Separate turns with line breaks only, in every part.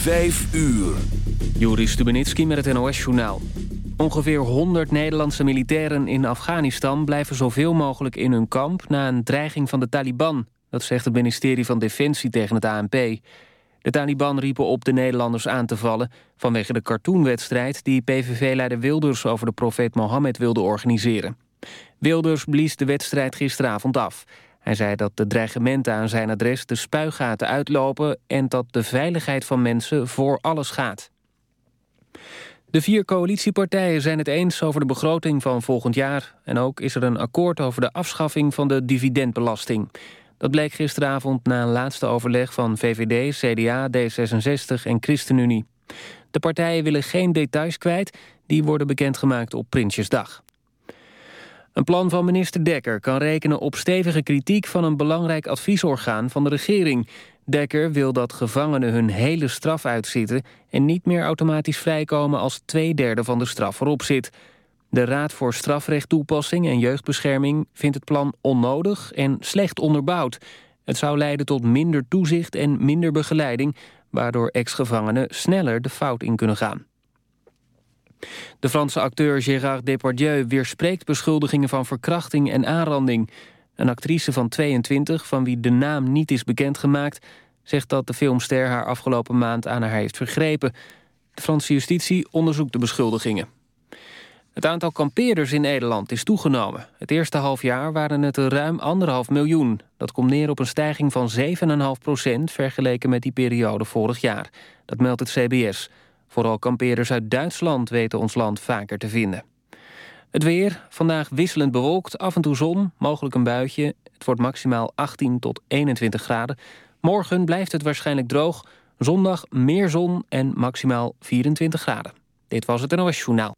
Vijf uur.
Joris Stubenitski met het NOS-journaal. Ongeveer 100 Nederlandse militairen in Afghanistan... blijven zoveel mogelijk in hun kamp na een dreiging van de Taliban. Dat zegt het ministerie van Defensie tegen het ANP. De Taliban riepen op de Nederlanders aan te vallen... vanwege de cartoonwedstrijd die PVV-leider Wilders... over de profeet Mohammed wilde organiseren. Wilders blies de wedstrijd gisteravond af... Hij zei dat de dreigementen aan zijn adres de spuigaten uitlopen... en dat de veiligheid van mensen voor alles gaat. De vier coalitiepartijen zijn het eens over de begroting van volgend jaar... en ook is er een akkoord over de afschaffing van de dividendbelasting. Dat bleek gisteravond na een laatste overleg van VVD, CDA, D66 en ChristenUnie. De partijen willen geen details kwijt, die worden bekendgemaakt op Prinsjesdag. Een plan van minister Dekker kan rekenen op stevige kritiek... van een belangrijk adviesorgaan van de regering. Dekker wil dat gevangenen hun hele straf uitzitten... en niet meer automatisch vrijkomen als twee derde van de straf erop zit. De Raad voor Strafrechttoepassing en Jeugdbescherming... vindt het plan onnodig en slecht onderbouwd. Het zou leiden tot minder toezicht en minder begeleiding... waardoor ex-gevangenen sneller de fout in kunnen gaan. De Franse acteur Gérard Depardieu weerspreekt beschuldigingen van verkrachting en aanranding. Een actrice van 22, van wie de naam niet is bekendgemaakt... zegt dat de filmster haar afgelopen maand aan haar heeft vergrepen. De Franse justitie onderzoekt de beschuldigingen. Het aantal kampeerders in Nederland is toegenomen. Het eerste halfjaar waren het er ruim anderhalf miljoen. Dat komt neer op een stijging van 7,5 procent... vergeleken met die periode vorig jaar. Dat meldt het CBS. Vooral kampeerders uit Duitsland weten ons land vaker te vinden. Het weer, vandaag wisselend bewolkt, af en toe zon, mogelijk een buitje. Het wordt maximaal 18 tot 21 graden. Morgen blijft het waarschijnlijk droog. Zondag meer zon en maximaal 24 graden. Dit was het NOS Journaal.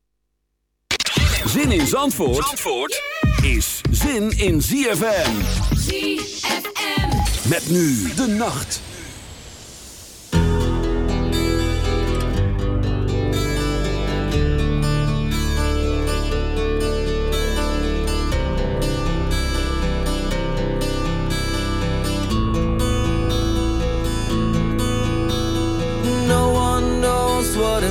Zin in Zandvoort, Zandvoort is zin in ZFM.
ZFM.
Met nu de nacht.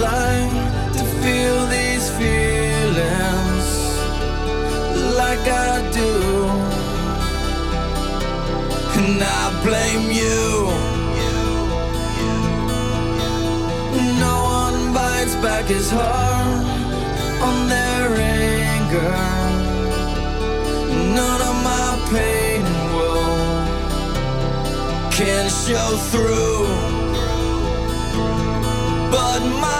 Like to feel these feelings like I do. And I blame you. No one bites back his heart on their anger. None of my pain will can show through but my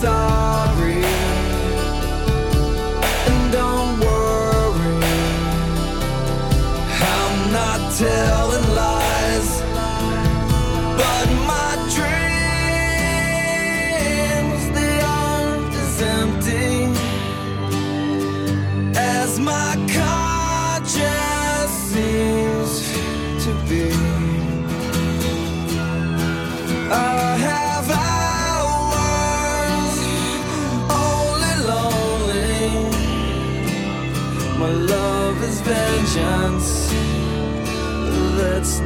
side.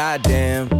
Goddamn,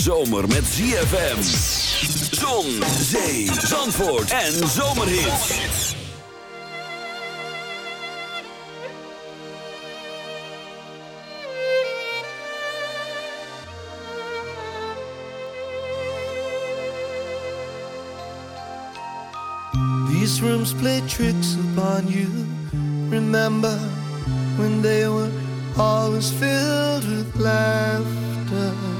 zomer met ZFM. Zon, zee, zandvoort en zomerhits.
These rooms play tricks upon you. Remember when they were always filled with laughter.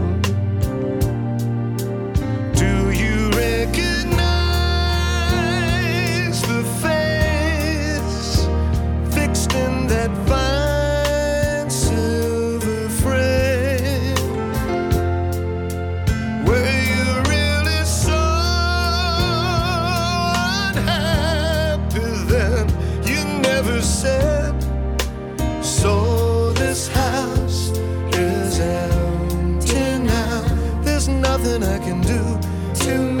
nothing I can do to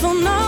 van nou.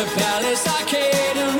the palace arcade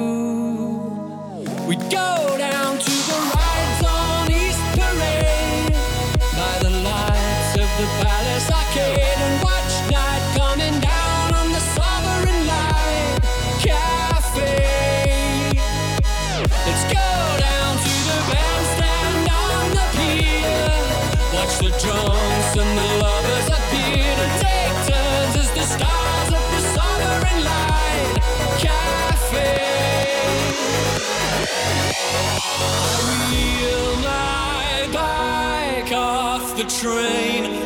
train.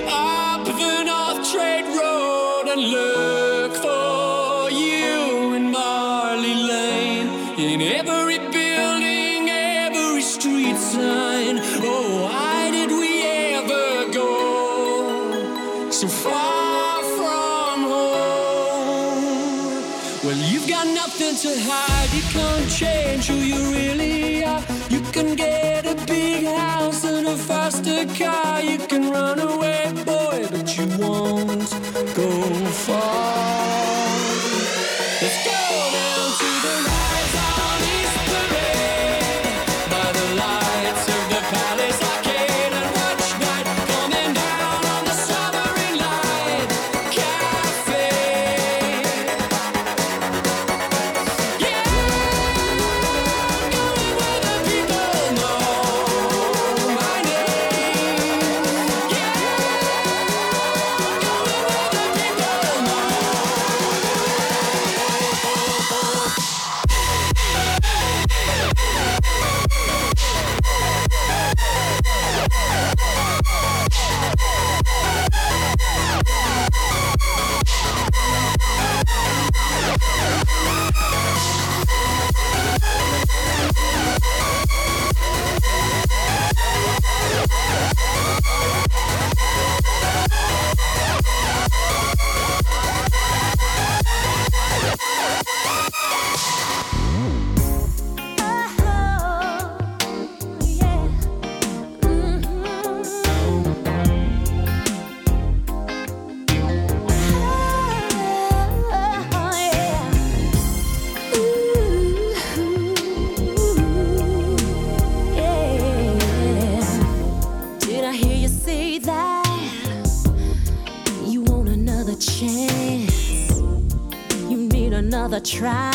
try.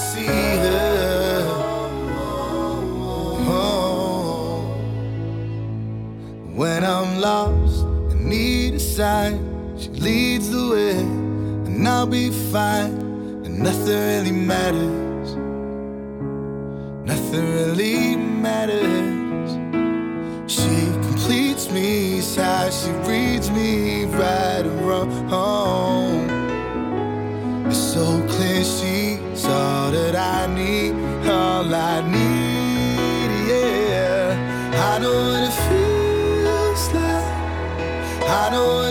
sign, she leads the way, and I'll be fine, and nothing really matters. Nothing really matters. She completes me, how she reads me right and wrong. It's so clear she's all that I need, all I need, yeah. I know what it feels like. I know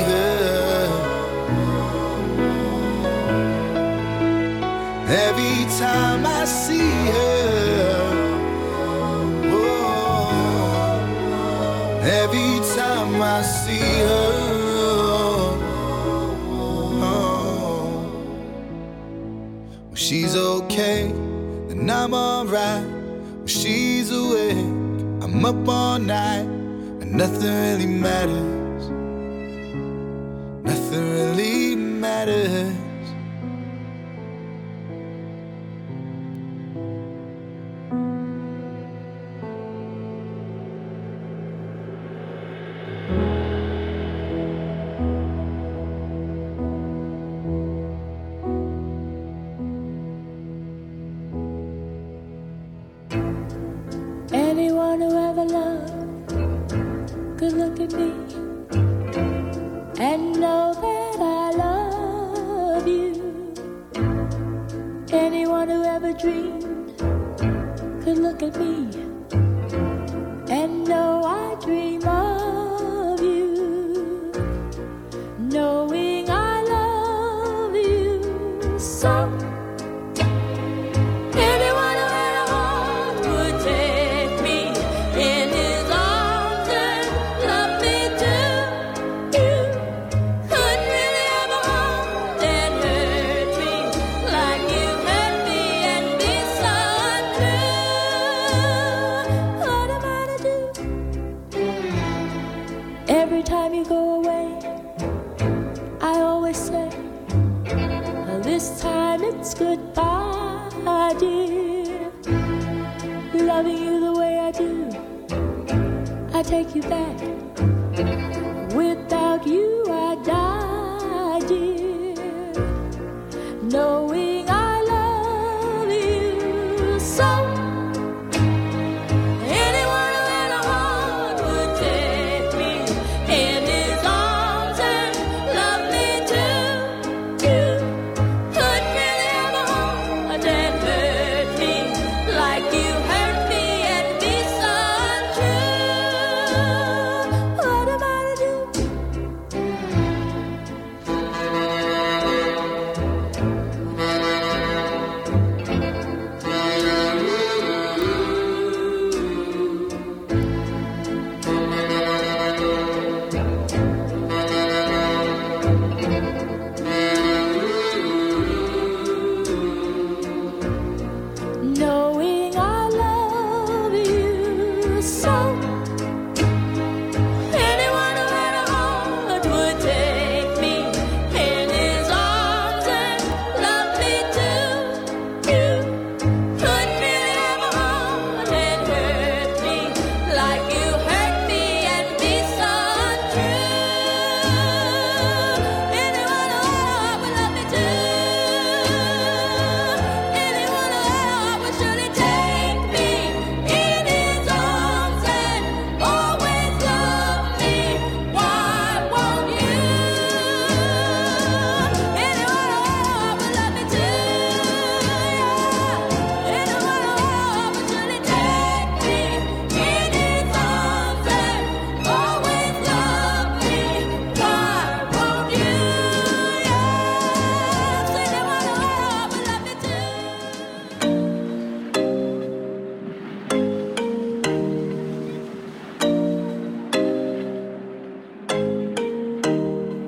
Every time I see her. Oh, every time I see her. Oh, when she's okay, then I'm alright. When she's awake, I'm up all night, and nothing really matters.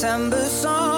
September song.